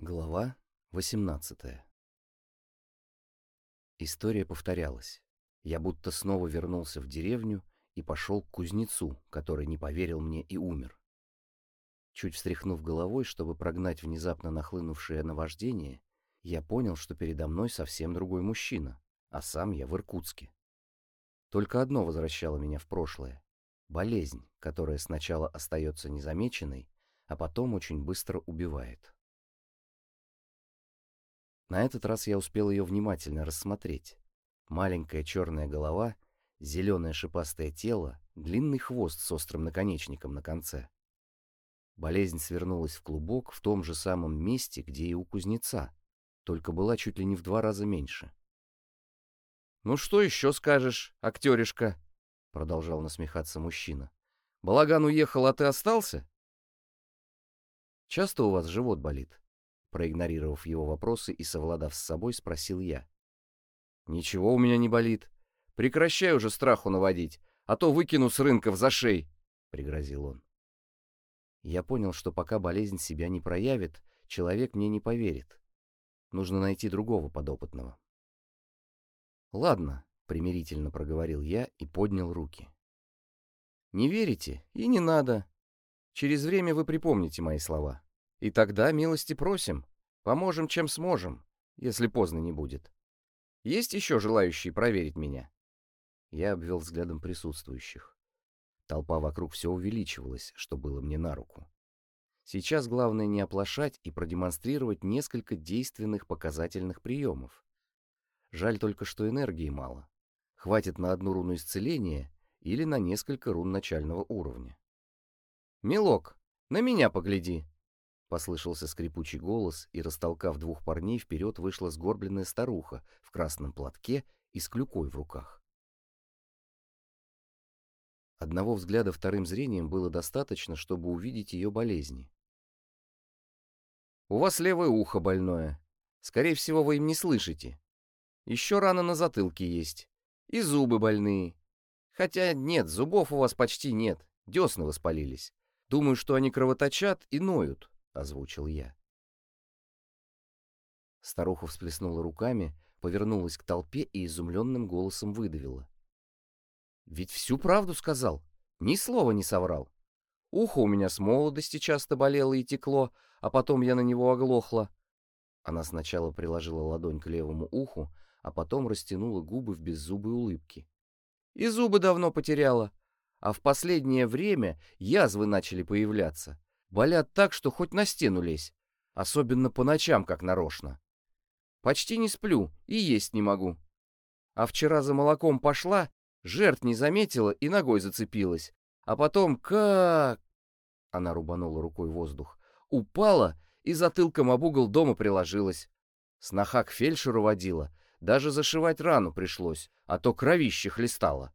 Глава 18 История повторялась. Я будто снова вернулся в деревню и пошел к кузнецу, который не поверил мне и умер. Чуть встряхнув головой, чтобы прогнать внезапно нахлынувшее наваждение, я понял, что передо мной совсем другой мужчина, а сам я в Иркутске. Только одно возвращало меня в прошлое — болезнь, которая сначала остается незамеченной, а потом очень быстро убивает. На этот раз я успел ее внимательно рассмотреть. Маленькая черная голова, зеленое шипастое тело, длинный хвост с острым наконечником на конце. Болезнь свернулась в клубок в том же самом месте, где и у кузнеца, только была чуть ли не в два раза меньше. «Ну что еще скажешь, актеришка?» — продолжал насмехаться мужчина. «Балаган уехал, а ты остался?» «Часто у вас живот болит?» Проигнорировав его вопросы и совладав с собой, спросил я. «Ничего у меня не болит. Прекращай уже страху наводить, а то выкину с рынка в зашей», — пригрозил он. Я понял, что пока болезнь себя не проявит, человек мне не поверит. Нужно найти другого подопытного. «Ладно», — примирительно проговорил я и поднял руки. «Не верите? И не надо. Через время вы припомните мои слова. И тогда милости просим, поможем, чем сможем, если поздно не будет. Есть еще желающие проверить меня?» Я обвел взглядом присутствующих. Толпа вокруг все увеличивалась, что было мне на руку. Сейчас главное не оплошать и продемонстрировать несколько действенных показательных приемов. Жаль только, что энергии мало. Хватит на одну руну исцеления или на несколько рун начального уровня. «Милок, на меня погляди!» Послышался скрипучий голос, и, растолкав двух парней, вперед вышла сгорбленная старуха в красном платке и с клюкой в руках. Одного взгляда вторым зрением было достаточно, чтобы увидеть ее болезни. «У вас левое ухо больное. Скорее всего, вы им не слышите. Еще рана на затылке есть. И зубы больные. Хотя нет, зубов у вас почти нет. Десны воспалились. Думаю, что они кровоточат и ноют озвучил я. Старуха всплеснула руками, повернулась к толпе и изумленным голосом выдавила. «Ведь всю правду сказал, ни слова не соврал. Ухо у меня с молодости часто болело и текло, а потом я на него оглохла». Она сначала приложила ладонь к левому уху, а потом растянула губы в беззубой улыбке. «И зубы давно потеряла, а в последнее время язвы начали появляться. Болят так, что хоть на стену лезь. Особенно по ночам, как нарочно. Почти не сплю и есть не могу. А вчера за молоком пошла, жертв не заметила и ногой зацепилась. А потом как... Она рубанула рукой воздух. Упала и затылком об угол дома приложилась. Сноха к фельдшеру водила. Даже зашивать рану пришлось, а то кровище хлестало.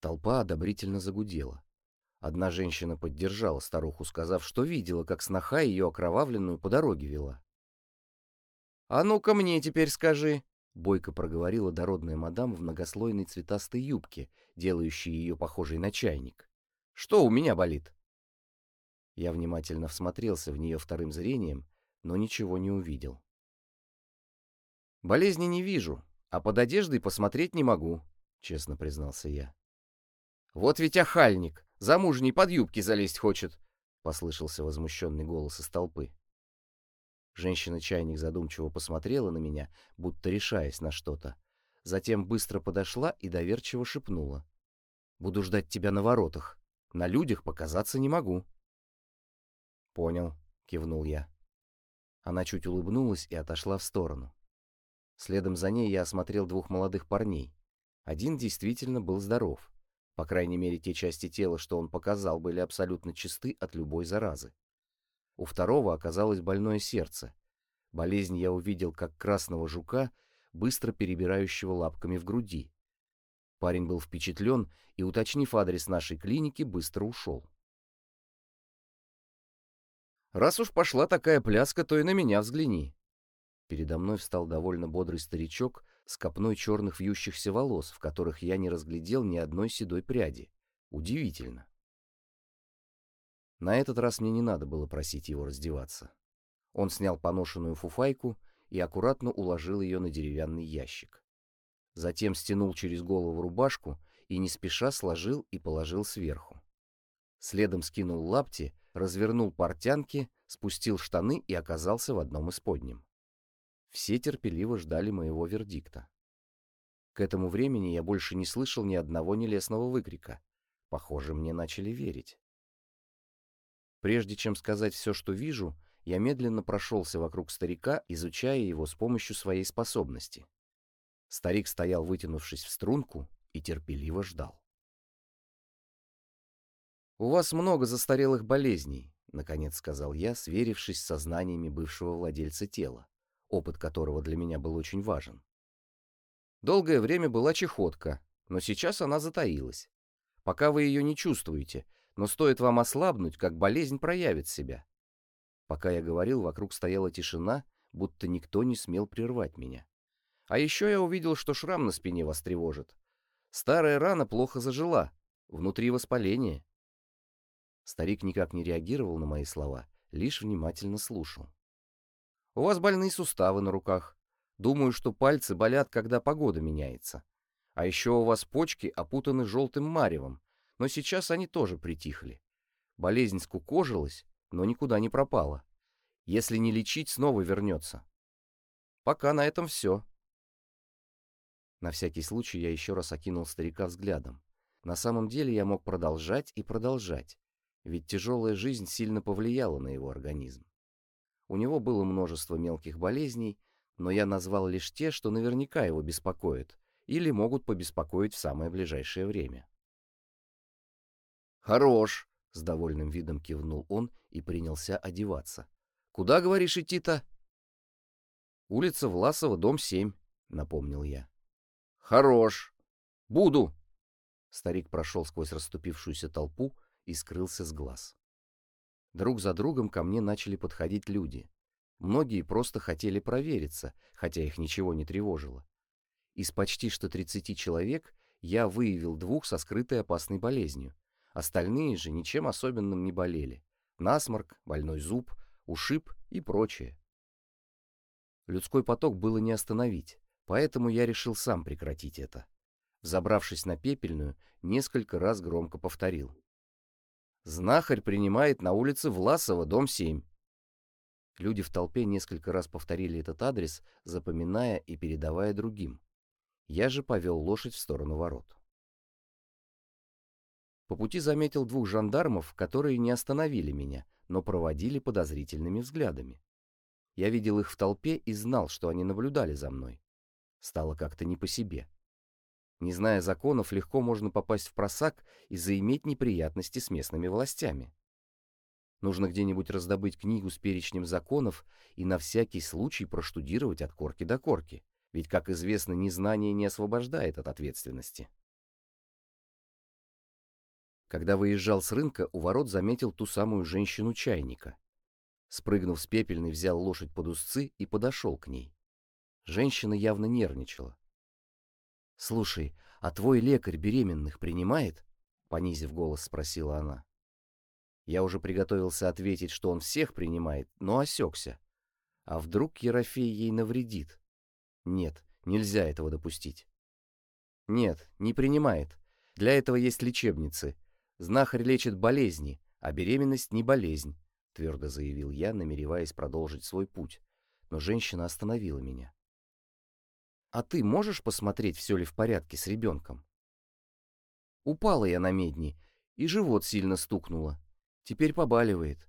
Толпа одобрительно загудела. Одна женщина поддержала старуху, сказав, что видела, как сноха ее окровавленную по дороге вела. «А ну-ка мне теперь скажи», — бойко проговорила дородная мадам в многослойной цветастой юбке, делающей ее похожей на чайник. «Что у меня болит?» Я внимательно всмотрелся в нее вторым зрением, но ничего не увидел. «Болезни не вижу, а под одеждой посмотреть не могу», — честно признался я. «Вот ведь охальник! Замужней под юбки залезть хочет!» — послышался возмущенный голос из толпы. Женщина-чайник задумчиво посмотрела на меня, будто решаясь на что-то. Затем быстро подошла и доверчиво шепнула. «Буду ждать тебя на воротах. На людях показаться не могу». «Понял», — кивнул я. Она чуть улыбнулась и отошла в сторону. Следом за ней я осмотрел двух молодых парней. Один действительно был здоров. По крайней мере, те части тела, что он показал, были абсолютно чисты от любой заразы. У второго оказалось больное сердце. Болезнь я увидел как красного жука, быстро перебирающего лапками в груди. Парень был впечатлен и, уточнив адрес нашей клиники, быстро ушел. «Раз уж пошла такая пляска, то и на меня взгляни». Передо мной встал довольно бодрый старичок с копной черных вьющихся волос, в которых я не разглядел ни одной седой пряди. Удивительно. На этот раз мне не надо было просить его раздеваться. Он снял поношенную фуфайку и аккуратно уложил ее на деревянный ящик. Затем стянул через голову рубашку и не спеша сложил и положил сверху. Следом скинул лапти, развернул портянки, спустил штаны и оказался в одном из подним. Все терпеливо ждали моего вердикта. К этому времени я больше не слышал ни одного нелестного выкрика. Похоже, мне начали верить. Прежде чем сказать все, что вижу, я медленно прошелся вокруг старика, изучая его с помощью своей способности. Старик стоял, вытянувшись в струнку, и терпеливо ждал. «У вас много застарелых болезней», — наконец сказал я, сверившись с знаниями бывшего владельца тела, опыт которого для меня был очень важен. Долгое время была чехотка, но сейчас она затаилась. Пока вы ее не чувствуете, но стоит вам ослабнуть, как болезнь проявит себя. Пока я говорил, вокруг стояла тишина, будто никто не смел прервать меня. А еще я увидел, что шрам на спине вас тревожит. Старая рана плохо зажила, внутри воспаление. Старик никак не реагировал на мои слова, лишь внимательно слушал. «У вас больные суставы на руках. Думаю, что пальцы болят, когда погода меняется. А еще у вас почки опутаны желтым маревом, но сейчас они тоже притихли. Болезнь скукожилась, но никуда не пропала. Если не лечить, снова вернется. Пока на этом все. На всякий случай я еще раз окинул старика взглядом. На самом деле я мог продолжать и продолжать, ведь тяжелая жизнь сильно повлияла на его организм. У него было множество мелких болезней, но я назвал лишь те, что наверняка его беспокоят или могут побеспокоить в самое ближайшее время. «Хорош!» — с довольным видом кивнул он и принялся одеваться. «Куда, говоришь, идти-то?» «Улица Власова, дом 7», — напомнил я. «Хорош! Буду!» Старик прошел сквозь расступившуюся толпу и скрылся с глаз. Друг за другом ко мне начали подходить люди. Многие просто хотели провериться, хотя их ничего не тревожило. Из почти что 30 человек я выявил двух со скрытой опасной болезнью, Остальные же ничем особенным не болели. Насморк, больной зуб, ушиб и прочее. Людской поток было не остановить, поэтому я решил сам прекратить это. Забравшись на пепельную, несколько раз громко повторил. «Знахарь принимает на улице Власова, дом 7». Люди в толпе несколько раз повторили этот адрес, запоминая и передавая другим. Я же повел лошадь в сторону ворот. По пути заметил двух жандармов, которые не остановили меня, но проводили подозрительными взглядами. Я видел их в толпе и знал, что они наблюдали за мной. Стало как-то не по себе. Не зная законов, легко можно попасть в просак и заиметь неприятности с местными властями. Нужно где-нибудь раздобыть книгу с перечнем законов и на всякий случай проштудировать от корки до корки, ведь, как известно, незнание не освобождает от ответственности. Когда выезжал с рынка, у ворот заметил ту самую женщину-чайника. Спрыгнув с пепельной, взял лошадь под узцы и подошел к ней. Женщина явно нервничала. «Слушай, а твой лекарь беременных принимает?» — понизив голос, спросила она. Я уже приготовился ответить, что он всех принимает, но осекся. А вдруг Ерофей ей навредит? Нет, нельзя этого допустить. Нет, не принимает. Для этого есть лечебницы — Знахарь лечит болезни, а беременность не болезнь, твердо заявил я, намереваясь продолжить свой путь. Но женщина остановила меня. А ты можешь посмотреть, все ли в порядке с ребенком? Упала я на медни, и живот сильно стукнуло. Теперь побаливает.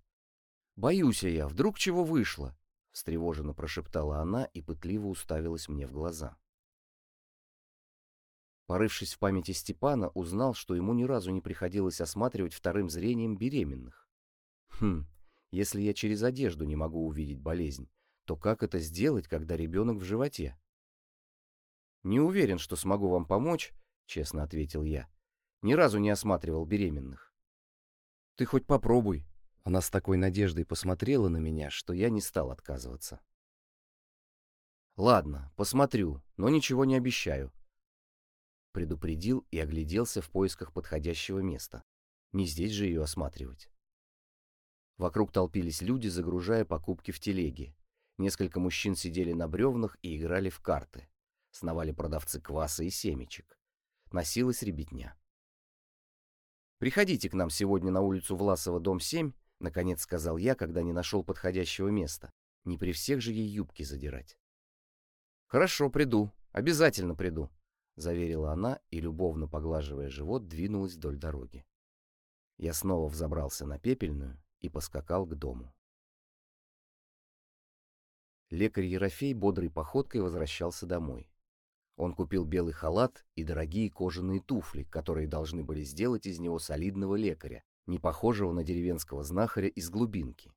Боюсь я, вдруг чего вышло, встревоженно прошептала она и пытливо уставилась мне в глаза. Порывшись в памяти Степана, узнал, что ему ни разу не приходилось осматривать вторым зрением беременных. Хм, если я через одежду не могу увидеть болезнь, то как это сделать, когда ребенок в животе? «Не уверен, что смогу вам помочь», — честно ответил я. «Ни разу не осматривал беременных». «Ты хоть попробуй». Она с такой надеждой посмотрела на меня, что я не стал отказываться. «Ладно, посмотрю, но ничего не обещаю предупредил и огляделся в поисках подходящего места. Не здесь же ее осматривать. Вокруг толпились люди, загружая покупки в телеги. Несколько мужчин сидели на бревнах и играли в карты. Сновали продавцы кваса и семечек. Носилась ребятня. «Приходите к нам сегодня на улицу Власова, дом 7», — наконец сказал я, когда не нашел подходящего места. Не при всех же ей юбки задирать. «Хорошо, приду. Обязательно приду», — заверила она и, любовно поглаживая живот, двинулась вдоль дороги. Я снова взобрался на пепельную и поскакал к дому. Лекарь Ерофей бодрой походкой возвращался домой. Он купил белый халат и дорогие кожаные туфли, которые должны были сделать из него солидного лекаря, не похожего на деревенского знахаря из глубинки.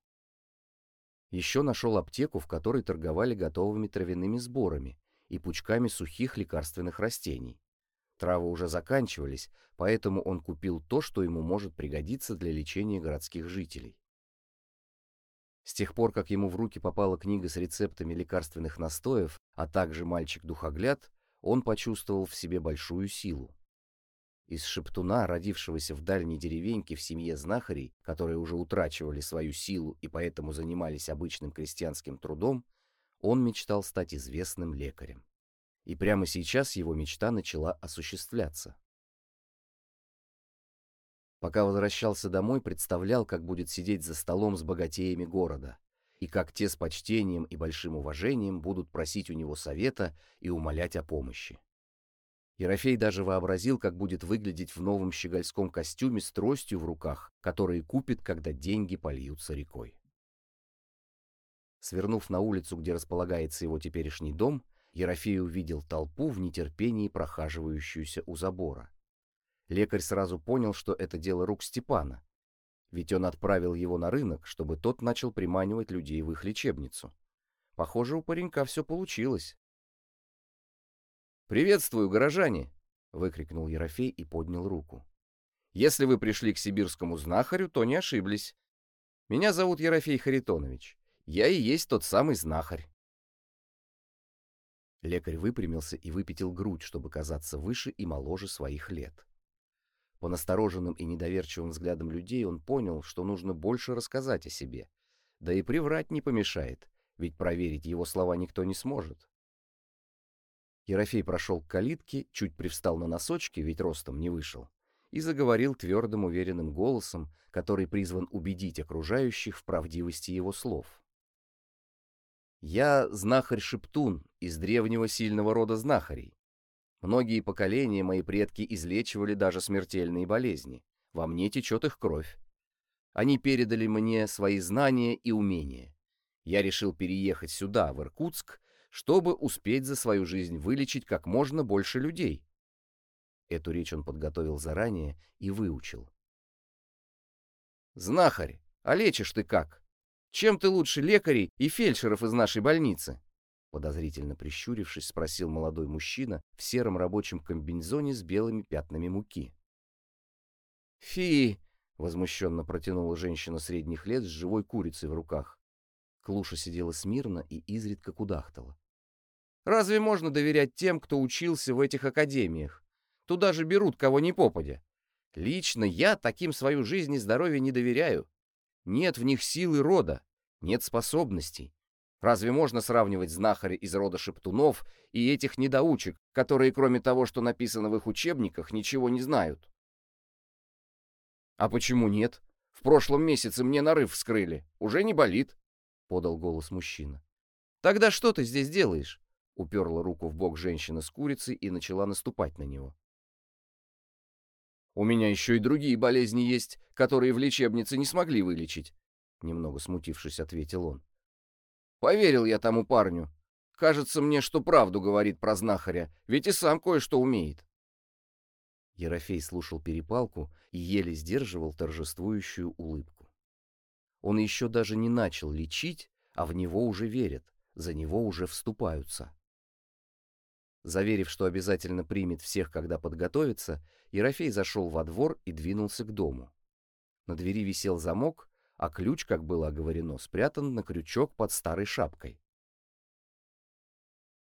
Еще нашел аптеку, в которой торговали готовыми травяными сборами и пучками сухих лекарственных растений. Травы уже заканчивались, поэтому он купил то, что ему может пригодиться для лечения городских жителей. С тех пор, как ему в руки попала книга с рецептами лекарственных настоев, а также мальчик-духогляд, он почувствовал в себе большую силу. Из шептуна, родившегося в дальней деревеньке в семье знахарей, которые уже утрачивали свою силу и поэтому занимались обычным крестьянским трудом, он мечтал стать известным лекарем. И прямо сейчас его мечта начала осуществляться. Пока возвращался домой, представлял, как будет сидеть за столом с богатеями города, и как те с почтением и большим уважением будут просить у него совета и умолять о помощи. Ерофей даже вообразил, как будет выглядеть в новом щегольском костюме с тростью в руках, которые купит, когда деньги польются рекой. Свернув на улицу, где располагается его теперешний дом, Ерофей увидел толпу в нетерпении прохаживающуюся у забора. Лекарь сразу понял, что это дело рук Степана. Ведь он отправил его на рынок, чтобы тот начал приманивать людей в их лечебницу. Похоже, у паренька все получилось. «Приветствую, горожане!» — выкрикнул Ерофей и поднял руку. «Если вы пришли к сибирскому знахарю, то не ошиблись. Меня зовут Ерофей Харитонович. Я и есть тот самый знахарь». Лекарь выпрямился и выпятил грудь, чтобы казаться выше и моложе своих лет. По настороженным и недоверчивым взглядам людей он понял, что нужно больше рассказать о себе. Да и приврать не помешает, ведь проверить его слова никто не сможет. Ерофей прошел к калитке, чуть привстал на носочки, ведь ростом не вышел, и заговорил твердым уверенным голосом, который призван убедить окружающих в правдивости его слов. «Я знахарь-шептун из древнего сильного рода знахарей. Многие поколения мои предки излечивали даже смертельные болезни. Во мне течет их кровь. Они передали мне свои знания и умения. Я решил переехать сюда, в Иркутск, чтобы успеть за свою жизнь вылечить как можно больше людей. Эту речь он подготовил заранее и выучил. «Знахарь, а лечишь ты как? Чем ты лучше лекарей и фельдшеров из нашей больницы?» Подозрительно прищурившись, спросил молодой мужчина в сером рабочем комбинезоне с белыми пятнами муки. «Фи!» — возмущенно протянула женщина средних лет с живой курицей в руках. Клуша сидела смирно и изредка кудахтала. «Разве можно доверять тем, кто учился в этих академиях? Туда же берут кого ни попадя. Лично я таким свою жизнь и здоровье не доверяю. Нет в них силы рода, нет способностей, Разве можно сравнивать знахаря из рода шептунов и этих недоучек, которые, кроме того, что написано в их учебниках, ничего не знают? «А почему нет? В прошлом месяце мне нарыв вскрыли. Уже не болит», — подал голос мужчина. «Тогда что ты здесь делаешь?» — уперла руку в бок женщина с курицей и начала наступать на него. «У меня еще и другие болезни есть, которые в лечебнице не смогли вылечить», — немного смутившись, ответил он. Поверил я тому парню. Кажется мне, что правду говорит про знахаря, ведь и сам кое-что умеет. Ерофей слушал перепалку и еле сдерживал торжествующую улыбку. Он еще даже не начал лечить, а в него уже верят, за него уже вступаются. Заверив, что обязательно примет всех, когда подготовится, Ерофей зашел во двор и двинулся к дому. На двери висел замок, а ключ, как было оговорено, спрятан на крючок под старой шапкой.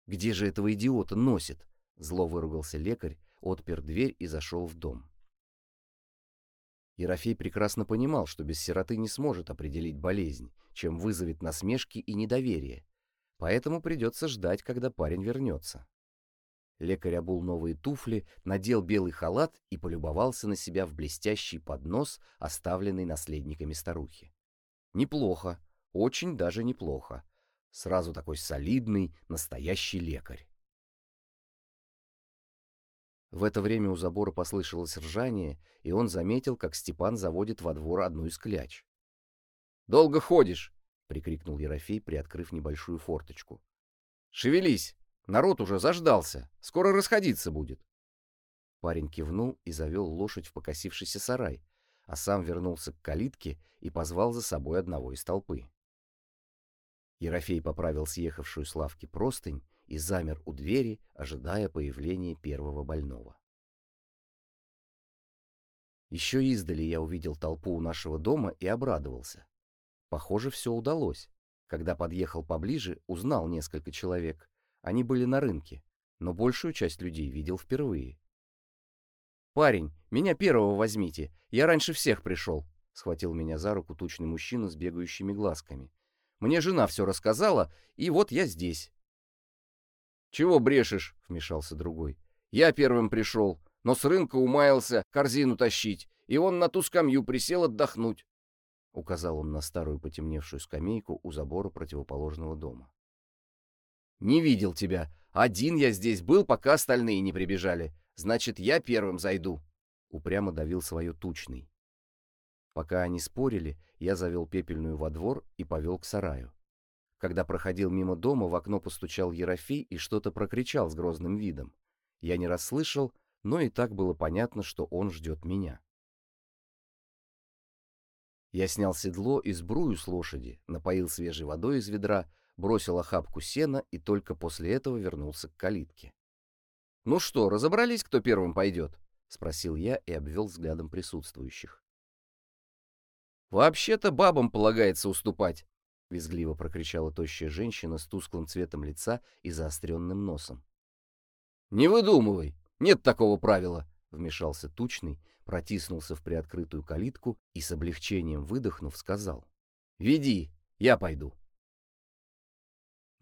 «Где же этого идиота носит?» — зло выругался лекарь, отпер дверь и зашел в дом. Ерофей прекрасно понимал, что без сироты не сможет определить болезнь, чем вызовет насмешки и недоверие, поэтому придется ждать, когда парень вернется. Лекарь обул новые туфли, надел белый халат и полюбовался на себя в блестящий поднос, оставленный наследниками старухи. Неплохо, очень даже неплохо. Сразу такой солидный, настоящий лекарь. В это время у забора послышалось ржание, и он заметил, как Степан заводит во двор одну из кляч. «Долго ходишь!» — прикрикнул Ерофей, приоткрыв небольшую форточку. «Шевелись! Народ уже заждался! Скоро расходиться будет!» Парень кивнул и завел лошадь в покосившийся сарай, а сам вернулся к калитке и позвал за собой одного из толпы. Ерофей поправил съехавшую с лавки простынь и замер у двери, ожидая появления первого больного. Еще издали я увидел толпу у нашего дома и обрадовался. Похоже, все удалось. Когда подъехал поближе, узнал несколько человек. Они были на рынке, но большую часть людей видел впервые. «Парень, меня первого возьмите, я раньше всех пришел», — схватил меня за руку тучный мужчина с бегающими глазками. «Мне жена все рассказала, и вот я здесь». «Чего брешешь?» — вмешался другой. «Я первым пришел, но с рынка умаялся корзину тащить, и он на ту скамью присел отдохнуть», — указал он на старую потемневшую скамейку у забора противоположного дома. «Не видел тебя. Один я здесь был, пока остальные не прибежали. Значит, я первым зайду», — упрямо давил свое тучный. Пока они спорили, я завел пепельную во двор и повел к сараю. Когда проходил мимо дома, в окно постучал Ерофей и что-то прокричал с грозным видом. Я не расслышал, но и так было понятно, что он ждет меня. Я снял седло и сбрую с лошади, напоил свежей водой из ведра, бросил охапку сена и только после этого вернулся к калитке. «Ну что, разобрались, кто первым пойдет?» — спросил я и обвел взглядом присутствующих. «Вообще-то бабам полагается уступать», — визгливо прокричала тощая женщина с тусклым цветом лица и заостренным носом. «Не выдумывай! Нет такого правила!» — вмешался Тучный, протиснулся в приоткрытую калитку и с облегчением выдохнув сказал. «Веди, я пойду».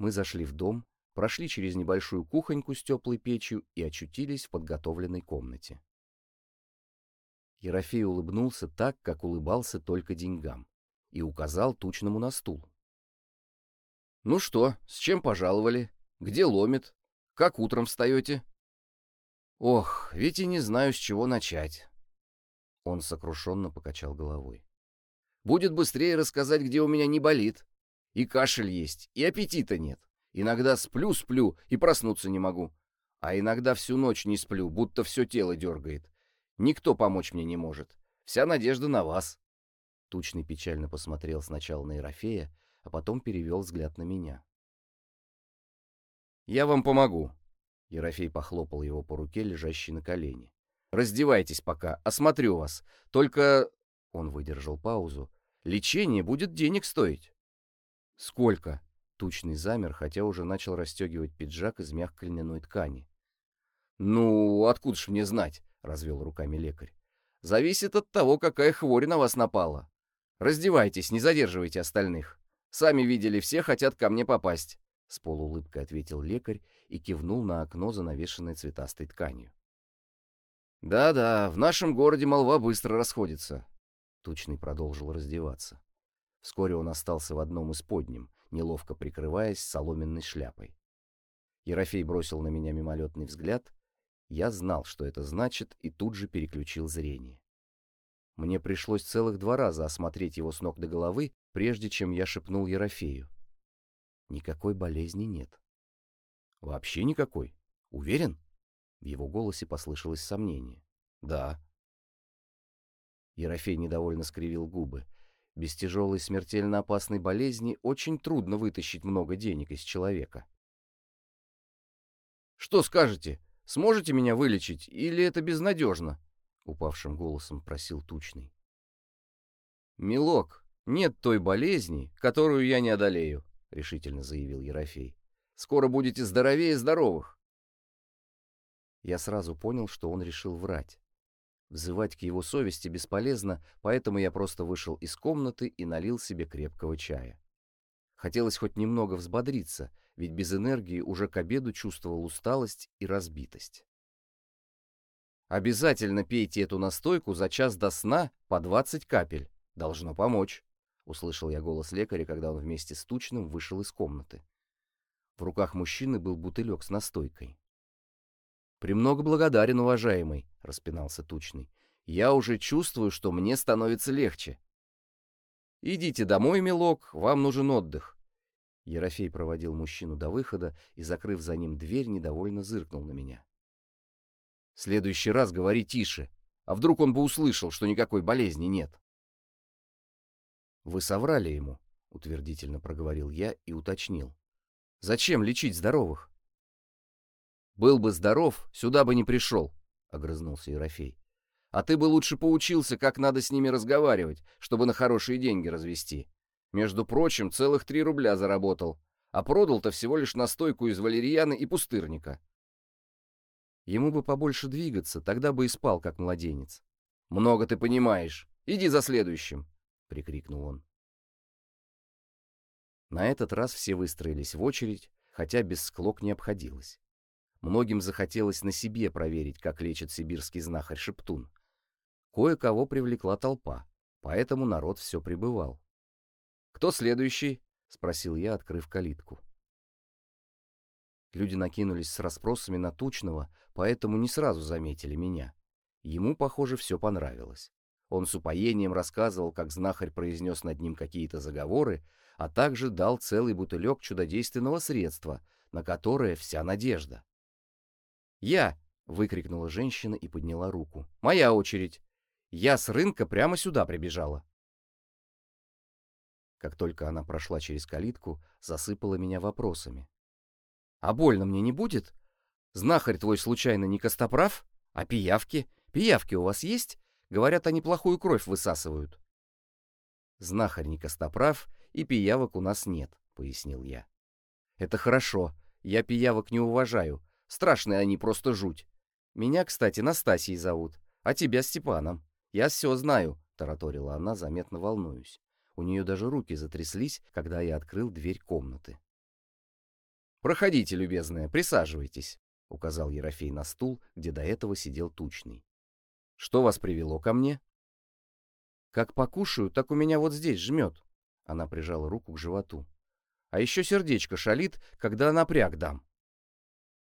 Мы зашли в дом, прошли через небольшую кухоньку с теплой печью и очутились в подготовленной комнате. Ерофей улыбнулся так, как улыбался только деньгам, и указал Тучному на стул. «Ну что, с чем пожаловали? Где ломит? Как утром встаете?» «Ох, ведь и не знаю, с чего начать». Он сокрушенно покачал головой. «Будет быстрее рассказать, где у меня не болит. И кашель есть, и аппетита нет. Иногда сплю-сплю и проснуться не могу. А иногда всю ночь не сплю, будто все тело дергает. Никто помочь мне не может. Вся надежда на вас». Тучный печально посмотрел сначала на Ерофея, а потом перевел взгляд на меня. «Я вам помогу», — Ерофей похлопал его по руке, лежащей на колени. «Раздевайтесь пока, осмотрю вас. Только...» — он выдержал паузу. «Лечение будет денег стоить». «Сколько?» — Тучный замер, хотя уже начал расстегивать пиджак из мягкой льняной ткани. «Ну, откуда ж мне знать?» — развел руками лекарь. «Зависит от того, какая хворь на вас напала. Раздевайтесь, не задерживайте остальных». Сами видели, все хотят ко мне попасть», — с полуулыбкой ответил лекарь и кивнул на окно, занавешенное цветастой тканью. «Да-да, в нашем городе молва быстро расходится», — Тучный продолжил раздеваться. Вскоре он остался в одном из подним, неловко прикрываясь соломенной шляпой. Ерофей бросил на меня мимолетный взгляд. Я знал, что это значит, и тут же переключил зрение. Мне пришлось целых два раза осмотреть его с ног до головы, прежде чем я шепнул Ерофею. Никакой болезни нет. Вообще никакой. Уверен? В его голосе послышалось сомнение. Да. Ерофей недовольно скривил губы. Без тяжелой смертельно опасной болезни очень трудно вытащить много денег из человека. «Что скажете? Сможете меня вылечить, или это безнадежно?» — упавшим голосом просил Тучный. «Милок, нет той болезни, которую я не одолею», — решительно заявил Ерофей. «Скоро будете здоровее здоровых». Я сразу понял, что он решил врать. Взывать к его совести бесполезно, поэтому я просто вышел из комнаты и налил себе крепкого чая. Хотелось хоть немного взбодриться, ведь без энергии уже к обеду чувствовал усталость и разбитость. «Обязательно пейте эту настойку за час до сна по 20 капель. Должно помочь», — услышал я голос лекаря, когда он вместе с Тучным вышел из комнаты. В руках мужчины был бутылек с настойкой. «Премного благодарен, уважаемый», — распинался Тучный. «Я уже чувствую, что мне становится легче». «Идите домой, милок, вам нужен отдых». Ерофей проводил мужчину до выхода и, закрыв за ним дверь, недовольно зыркнул на меня. «В следующий раз говори тише, а вдруг он бы услышал, что никакой болезни нет?» «Вы соврали ему», — утвердительно проговорил я и уточнил. «Зачем лечить здоровых?» «Был бы здоров, сюда бы не пришел», — огрызнулся Ерофей. А ты бы лучше поучился, как надо с ними разговаривать, чтобы на хорошие деньги развести. Между прочим, целых три рубля заработал, а продал-то всего лишь настойку из валерьяны и пустырника. Ему бы побольше двигаться, тогда бы и спал, как младенец. «Много ты понимаешь. Иди за следующим!» — прикрикнул он. На этот раз все выстроились в очередь, хотя без склок не обходилось. Многим захотелось на себе проверить, как лечит сибирский знахарь Шептун. Кое-кого привлекла толпа, поэтому народ все прибывал. «Кто следующий?» — спросил я, открыв калитку. Люди накинулись с расспросами на Тучного, поэтому не сразу заметили меня. Ему, похоже, все понравилось. Он с упоением рассказывал, как знахарь произнес над ним какие-то заговоры, а также дал целый бутылек чудодейственного средства, на которое вся надежда. «Я!» — выкрикнула женщина и подняла руку. «Моя очередь! Я с рынка прямо сюда прибежала. Как только она прошла через калитку, засыпала меня вопросами. «А больно мне не будет? Знахарь твой случайно не костоправ? А пиявки? Пиявки у вас есть? Говорят, они плохую кровь высасывают». «Знахарь не костоправ, и пиявок у нас нет», — пояснил я. «Это хорошо. Я пиявок не уважаю. Страшные они, просто жуть. Меня, кстати, Настасьей зовут, а тебя Степаном. «Я все знаю», — тараторила она, заметно волнуюсь. У нее даже руки затряслись, когда я открыл дверь комнаты. «Проходите, любезная, присаживайтесь», — указал Ерофей на стул, где до этого сидел Тучный. «Что вас привело ко мне?» «Как покушаю, так у меня вот здесь жмет», — она прижала руку к животу. «А еще сердечко шалит, когда напряг дам».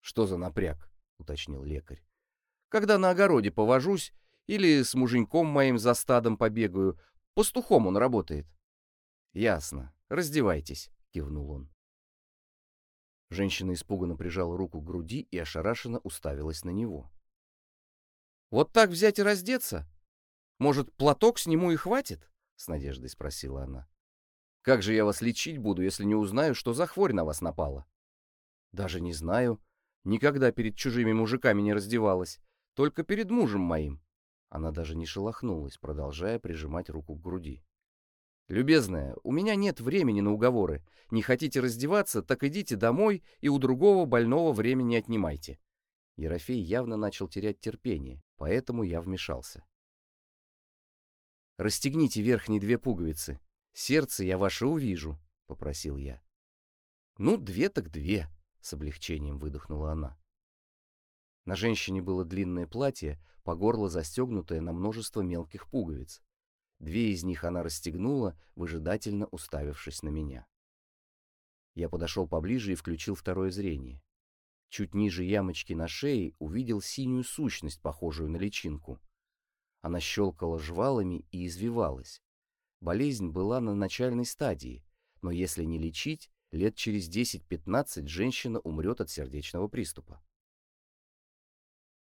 «Что за напряг?» — уточнил лекарь. «Когда на огороде повожусь, или с муженьком моим за стадом побегаю. Пастухом он работает. Ясно. Раздевайтесь, кивнул он. Женщина испуганно прижала руку к груди и ошарашенно уставилась на него. «Вот так взять и раздеться? Может, платок сниму и хватит?» — с надеждой спросила она. «Как же я вас лечить буду, если не узнаю, что за хворь на вас напала?» «Даже не знаю. Никогда перед чужими мужиками не раздевалась. Только перед мужем моим. Она даже не шелохнулась, продолжая прижимать руку к груди. «Любезная, у меня нет времени на уговоры. Не хотите раздеваться, так идите домой и у другого больного времени отнимайте». Ерофей явно начал терять терпение, поэтому я вмешался. «Расстегните верхние две пуговицы. Сердце я ваше увижу», — попросил я. «Ну, две так две», — с облегчением выдохнула она. На женщине было длинное платье, по горло застегнутое на множество мелких пуговиц. Две из них она расстегнула, выжидательно уставившись на меня. Я подошел поближе и включил второе зрение. Чуть ниже ямочки на шее увидел синюю сущность, похожую на личинку. Она щелкала жвалами и извивалась. Болезнь была на начальной стадии, но если не лечить, лет через 10-15 женщина умрет от сердечного приступа.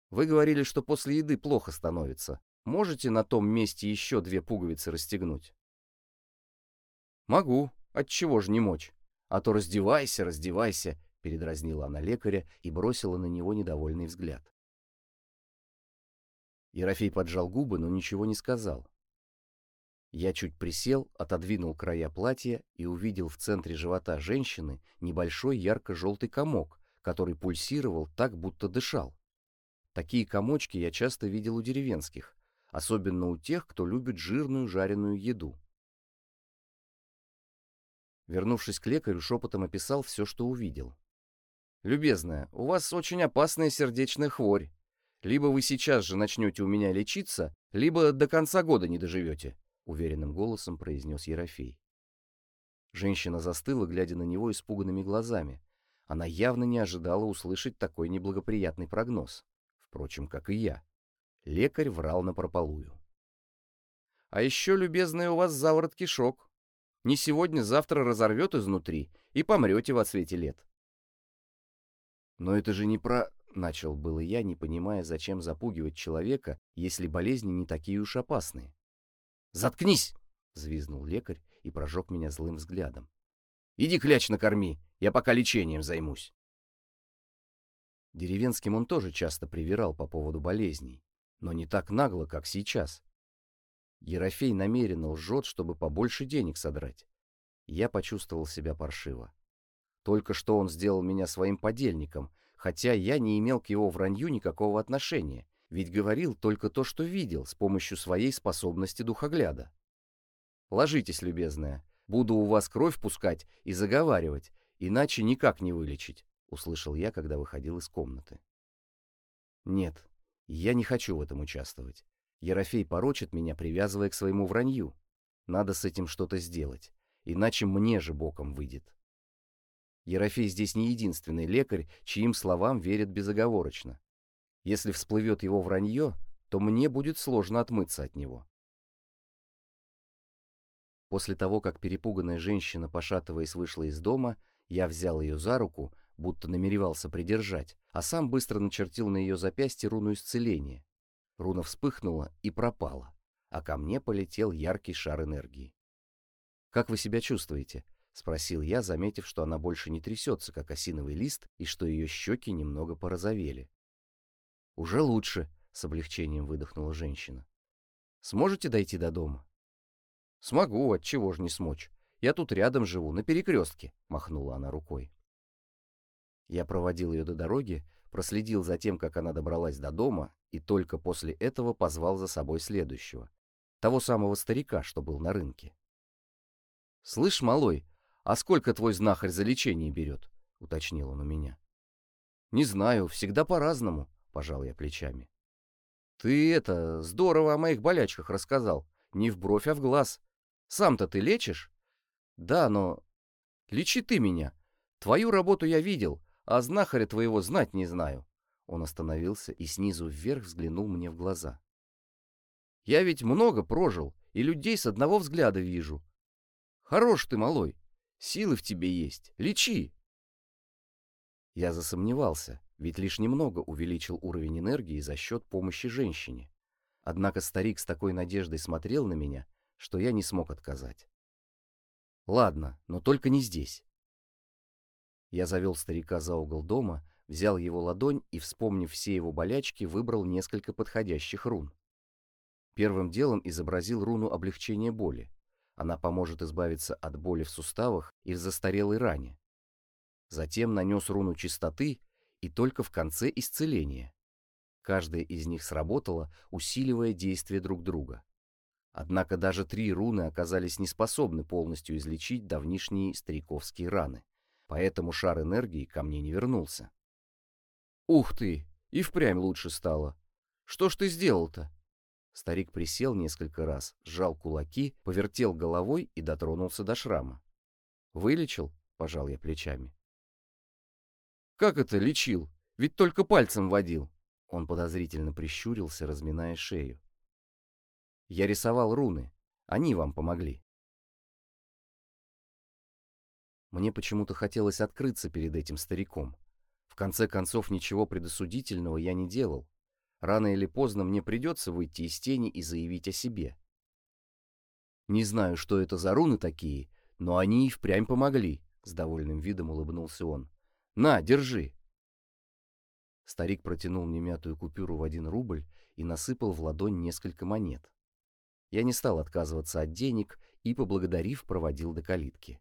Вы говорили, что после еды плохо становится. Можете на том месте еще две пуговицы расстегнуть? Могу. Отчего же не мочь? А то раздевайся, раздевайся, передразнила она лекаря и бросила на него недовольный взгляд. Ерофей поджал губы, но ничего не сказал. Я чуть присел, отодвинул края платья и увидел в центре живота женщины небольшой ярко-желтый комок, который пульсировал так, будто дышал. Такие комочки я часто видел у деревенских, особенно у тех, кто любит жирную жареную еду. Вернувшись к лекарю, шепотом описал все, что увидел. «Любезная, у вас очень опасная сердечная хворь. Либо вы сейчас же начнете у меня лечиться, либо до конца года не доживете», — уверенным голосом произнес Ерофей. Женщина застыла, глядя на него испуганными глазами. Она явно не ожидала услышать такой неблагоприятный прогноз. Впрочем, как и я. Лекарь врал напропалую. «А еще, любезный, у вас заворот кишок. Не сегодня-завтра разорвет изнутри, и помрете во цвете лет». «Но это же не про...» — начал было я, не понимая, зачем запугивать человека, если болезни не такие уж опасные. «Заткнись!» — взвизнул лекарь и прожег меня злым взглядом. «Иди кляч накорми, я пока лечением займусь». Деревенским он тоже часто привирал по поводу болезней, но не так нагло, как сейчас. Ерофей намеренно лжет, чтобы побольше денег содрать. Я почувствовал себя паршиво. Только что он сделал меня своим подельником, хотя я не имел к его вранью никакого отношения, ведь говорил только то, что видел, с помощью своей способности духогляда. Ложитесь, любезная, буду у вас кровь пускать и заговаривать, иначе никак не вылечить, услышал я, когда выходил из комнаты. Нет, я не хочу в этом участвовать. Ерофей порочит меня, привязывая к своему вранью. Надо с этим что-то сделать, иначе мне же боком выйдет. Ерофей здесь не единственный лекарь, чьим словам верят безоговорочно. Если всплывет его вранье, то мне будет сложно отмыться от него. После того, как перепуганная женщина, пошатываясь, вышла из дома, я взял ее за руку, будто намеревался придержать, а сам быстро начертил на ее запястье руну исцеления. Руна вспыхнула и пропала, а ко мне полетел яркий шар энергии. «Как вы себя чувствуете?» — спросил я, заметив, что она больше не трясется, как осиновый лист, и что ее щеки немного порозовели. «Уже лучше», — с облегчением выдохнула женщина. «Сможете дойти до дома?» «Смогу, отчего же не смочь. Я тут рядом живу, на перекрестке», — махнула она рукой. Я проводил ее до дороги, проследил за тем, как она добралась до дома, и только после этого позвал за собой следующего. Того самого старика, что был на рынке. «Слышь, малой, а сколько твой знахарь за лечение берет?» — уточнил он у меня. «Не знаю, всегда по-разному», — пожал я плечами. «Ты это, здорово о моих болячках рассказал. Не в бровь, а в глаз. Сам-то ты лечишь?» «Да, но...» «Лечи ты меня. Твою работу я видел, а знахаря твоего знать не знаю». Он остановился и снизу вверх взглянул мне в глаза. «Я ведь много прожил, и людей с одного взгляда вижу. Хорош ты, малой, силы в тебе есть, лечи!» Я засомневался, ведь лишь немного увеличил уровень энергии за счет помощи женщине. Однако старик с такой надеждой смотрел на меня, что я не смог отказать. «Ладно, но только не здесь. Я завел старика за угол дома, взял его ладонь и, вспомнив все его болячки, выбрал несколько подходящих рун. Первым делом изобразил руну облегчения боли. Она поможет избавиться от боли в суставах и в застарелой ране. Затем нанес руну чистоты и только в конце исцеления. Каждая из них сработала, усиливая действие друг друга. Однако даже три руны оказались неспособны полностью излечить давнишние стариковские раны поэтому шар энергии ко мне не вернулся. «Ух ты! И впрямь лучше стало! Что ж ты сделал-то?» Старик присел несколько раз, сжал кулаки, повертел головой и дотронулся до шрама. «Вылечил?» — пожал я плечами. «Как это лечил? Ведь только пальцем водил!» Он подозрительно прищурился, разминая шею. «Я рисовал руны. Они вам помогли». Мне почему-то хотелось открыться перед этим стариком. В конце концов, ничего предосудительного я не делал. Рано или поздно мне придется выйти из тени и заявить о себе. Не знаю, что это за руны такие, но они и впрямь помогли, — с довольным видом улыбнулся он. «На, держи!» Старик протянул мне мятую купюру в один рубль и насыпал в ладонь несколько монет. Я не стал отказываться от денег и, поблагодарив, проводил до калитки.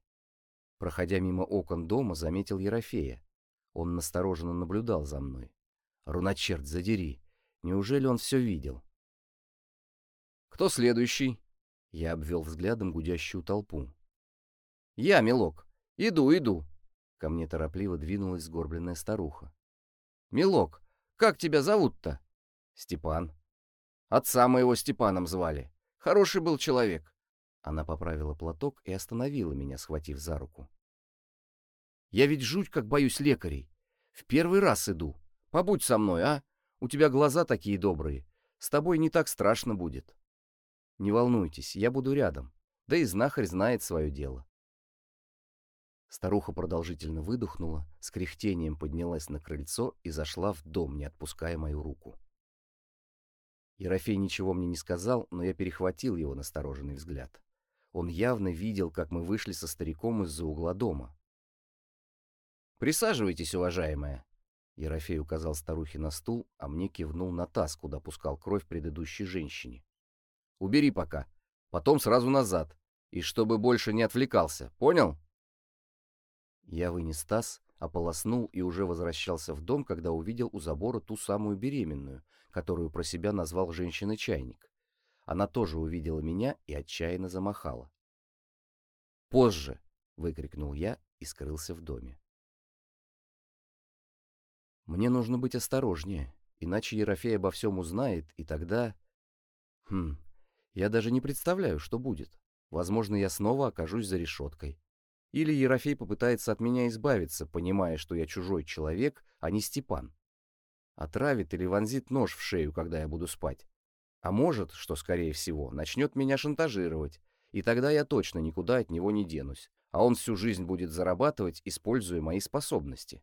Проходя мимо окон дома, заметил Ерофея. Он настороженно наблюдал за мной. «Руночерт, задери! Неужели он все видел?» «Кто следующий?» Я обвел взглядом гудящую толпу. «Я, милок. Иду, иду!» Ко мне торопливо двинулась сгорбленная старуха. «Милок, как тебя зовут-то?» «Степан». «Отца моего Степаном звали. Хороший был человек». Она поправила платок и остановила меня, схватив за руку. «Я ведь жуть как боюсь лекарей. В первый раз иду. Побудь со мной, а? У тебя глаза такие добрые. С тобой не так страшно будет». «Не волнуйтесь, я буду рядом. Да и знахарь знает свое дело». Старуха продолжительно выдохнула, с кряхтением поднялась на крыльцо и зашла в дом, не отпуская мою руку. Ерофей ничего мне не сказал, но я перехватил его настороженный взгляд. Он явно видел, как мы вышли со стариком из-за угла дома. «Присаживайтесь, уважаемая!» Ерофей указал старухе на стул, а мне кивнул на таз, куда пускал кровь предыдущей женщине. «Убери пока, потом сразу назад, и чтобы больше не отвлекался, понял?» Я вынес таз, ополоснул и уже возвращался в дом, когда увидел у забора ту самую беременную, которую про себя назвал женщина-чайник. Она тоже увидела меня и отчаянно замахала. «Позже!» — выкрикнул я и скрылся в доме. Мне нужно быть осторожнее, иначе Ерофей обо всем узнает, и тогда... Хм, я даже не представляю, что будет. Возможно, я снова окажусь за решеткой. Или Ерофей попытается от меня избавиться, понимая, что я чужой человек, а не Степан. Отравит или вонзит нож в шею, когда я буду спать. А может, что скорее всего, начнет меня шантажировать, и тогда я точно никуда от него не денусь, а он всю жизнь будет зарабатывать, используя мои способности.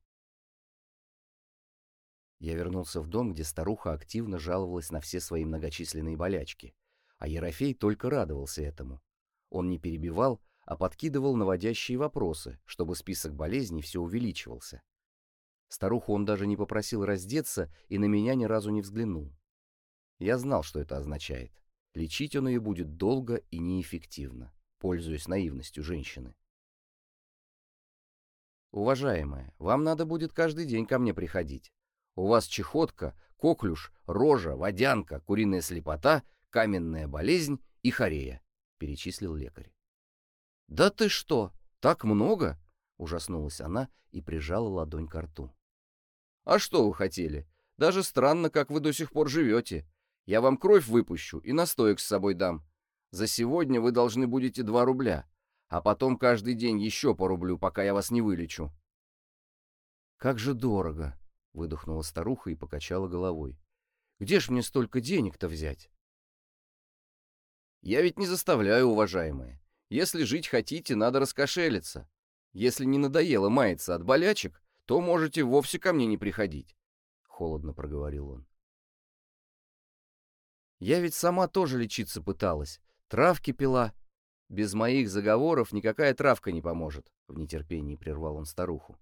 Я вернулся в дом, где старуха активно жаловалась на все свои многочисленные болячки, а Ерофей только радовался этому. Он не перебивал, а подкидывал наводящие вопросы, чтобы список болезней все увеличивался. Старуху он даже не попросил раздеться и на меня ни разу не взглянул. Я знал, что это означает. Лечить он ее будет долго и неэффективно, пользуясь наивностью женщины. «Уважаемая, вам надо будет каждый день ко мне приходить. У вас чехотка, коклюш, рожа, водянка, куриная слепота, каменная болезнь и хорея», — перечислил лекарь. «Да ты что, так много?» — ужаснулась она и прижала ладонь к рту. «А что вы хотели? Даже странно, как вы до сих пор живете. Я вам кровь выпущу и настоек с собой дам. За сегодня вы должны будете два рубля, а потом каждый день еще по рублю, пока я вас не вылечу». «Как же дорого!» — выдохнула старуха и покачала головой. «Где ж мне столько денег-то взять?» «Я ведь не заставляю, уважаемые. Если жить хотите, надо раскошелиться. Если не надоело маяться от болячек, то можете вовсе ко мне не приходить», — холодно проговорил он. «Я ведь сама тоже лечиться пыталась, травки пила. Без моих заговоров никакая травка не поможет», — в нетерпении прервал он старуху.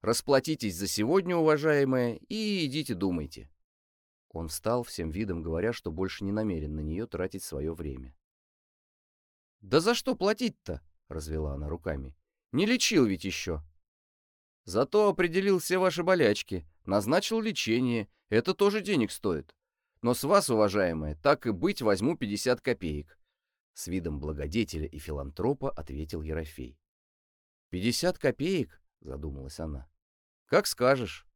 «Расплатитесь за сегодня, уважаемая, и идите думайте». Он встал, всем видом говоря, что больше не намерен на нее тратить свое время. «Да за что платить-то?» — развела она руками. «Не лечил ведь еще». «Зато определил все ваши болячки, назначил лечение, это тоже денег стоит. Но с вас, уважаемая, так и быть возьму 50 копеек». С видом благодетеля и филантропа ответил Ерофей. «Пятьдесят копеек?» — задумалась она. «Как скажешь».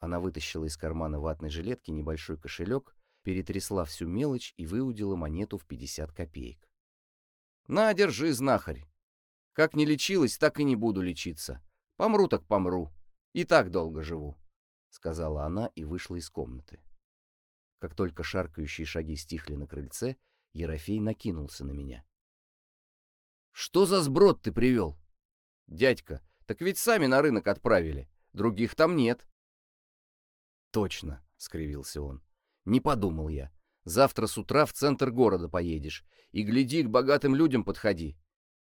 Она вытащила из кармана ватной жилетки небольшой кошелек, перетрясла всю мелочь и выудила монету в 50 копеек. На, держи, знахарь. Как не лечилась, так и не буду лечиться. Помру так помру. И так долго живу», — сказала она и вышла из комнаты. Как только шаркающие шаги стихли на крыльце, Ерофей накинулся на меня. «Что за сброд ты привел?» «Дядька, так ведь сами на рынок отправили. Других там нет». «Точно», — скривился он. «Не подумал я. Завтра с утра в центр города поедешь. И гляди, к богатым людям подходи.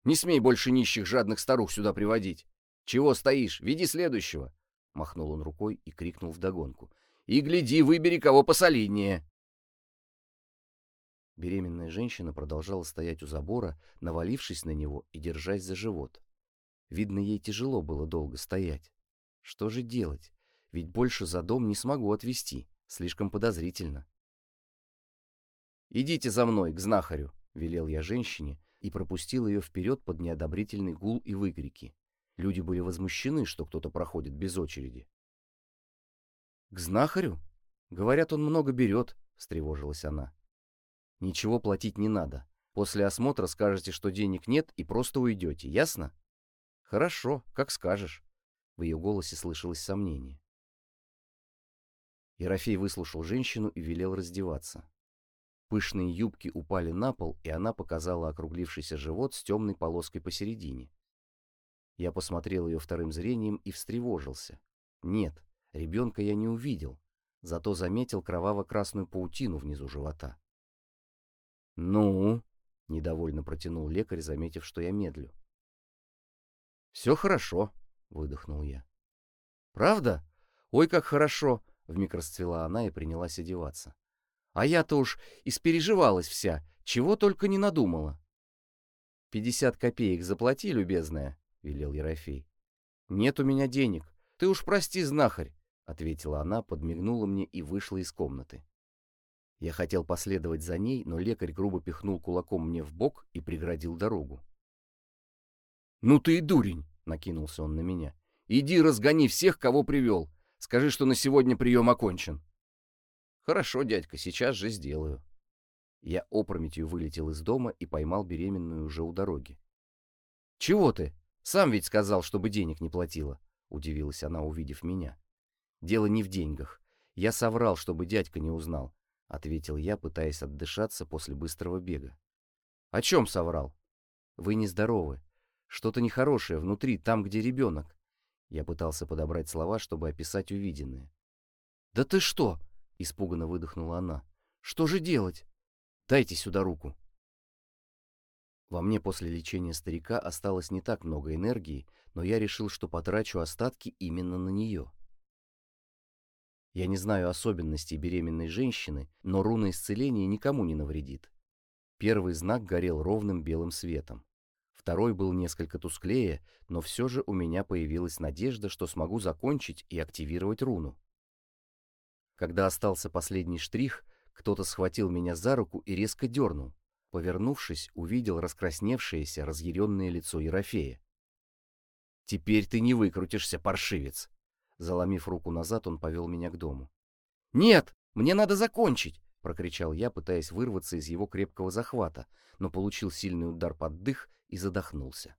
Не смей больше нищих жадных старух сюда приводить. Чего стоишь? Веди следующего. Махнул он рукой и крикнул вдогонку. И гляди, выбери кого посолиднее. Беременная женщина продолжала стоять у забора, навалившись на него и держась за живот. Видно, ей тяжело было долго стоять. Что же делать? Ведь больше за дом не смогу отвезти. Слишком подозрительно. «Идите за мной, к знахарю», — велел я женщине и пропустил ее вперед под неодобрительный гул и выкрики. Люди были возмущены, что кто-то проходит без очереди. «К знахарю? Говорят, он много берет», — встревожилась она. «Ничего платить не надо. После осмотра скажете, что денег нет, и просто уйдете, ясно?» «Хорошо, как скажешь». В ее голосе слышалось сомнение. Ерофей выслушал женщину и велел раздеваться. Пышные юбки упали на пол, и она показала округлившийся живот с темной полоской посередине. Я посмотрел ее вторым зрением и встревожился. Нет, ребенка я не увидел, зато заметил кроваво-красную паутину внизу живота. «Ну?» — недовольно протянул лекарь, заметив, что я медлю. «Все хорошо», — выдохнул я. «Правда? Ой, как хорошо!» — вмиг расцвела она и принялась одеваться. А я-то уж испереживалась вся, чего только не надумала. «Пятьдесят копеек заплати, любезная», — велел Ерофей. «Нет у меня денег. Ты уж прости, знахарь», — ответила она, подмигнула мне и вышла из комнаты. Я хотел последовать за ней, но лекарь грубо пихнул кулаком мне в бок и преградил дорогу. «Ну ты и дурень!» — накинулся он на меня. «Иди разгони всех, кого привел. Скажи, что на сегодня прием окончен». «Хорошо, дядька, сейчас же сделаю». Я опрометью вылетел из дома и поймал беременную уже у дороги. «Чего ты? Сам ведь сказал, чтобы денег не платила», — удивилась она, увидев меня. «Дело не в деньгах. Я соврал, чтобы дядька не узнал», — ответил я, пытаясь отдышаться после быстрого бега. «О чем соврал?» «Вы нездоровы. Что-то нехорошее внутри, там, где ребенок». Я пытался подобрать слова, чтобы описать увиденное. «Да ты что?» Испуганно выдохнула она. «Что же делать? Дайте сюда руку». Во мне после лечения старика осталось не так много энергии, но я решил, что потрачу остатки именно на нее. Я не знаю особенностей беременной женщины, но руна исцеления никому не навредит. Первый знак горел ровным белым светом. Второй был несколько тусклее, но все же у меня появилась надежда, что смогу закончить и активировать руну. Когда остался последний штрих, кто-то схватил меня за руку и резко дернул. Повернувшись, увидел раскрасневшееся, разъяренное лицо Ерофея. «Теперь ты не выкрутишься, паршивец!» Заломив руку назад, он повел меня к дому. «Нет, мне надо закончить!» — прокричал я, пытаясь вырваться из его крепкого захвата, но получил сильный удар под дых и задохнулся.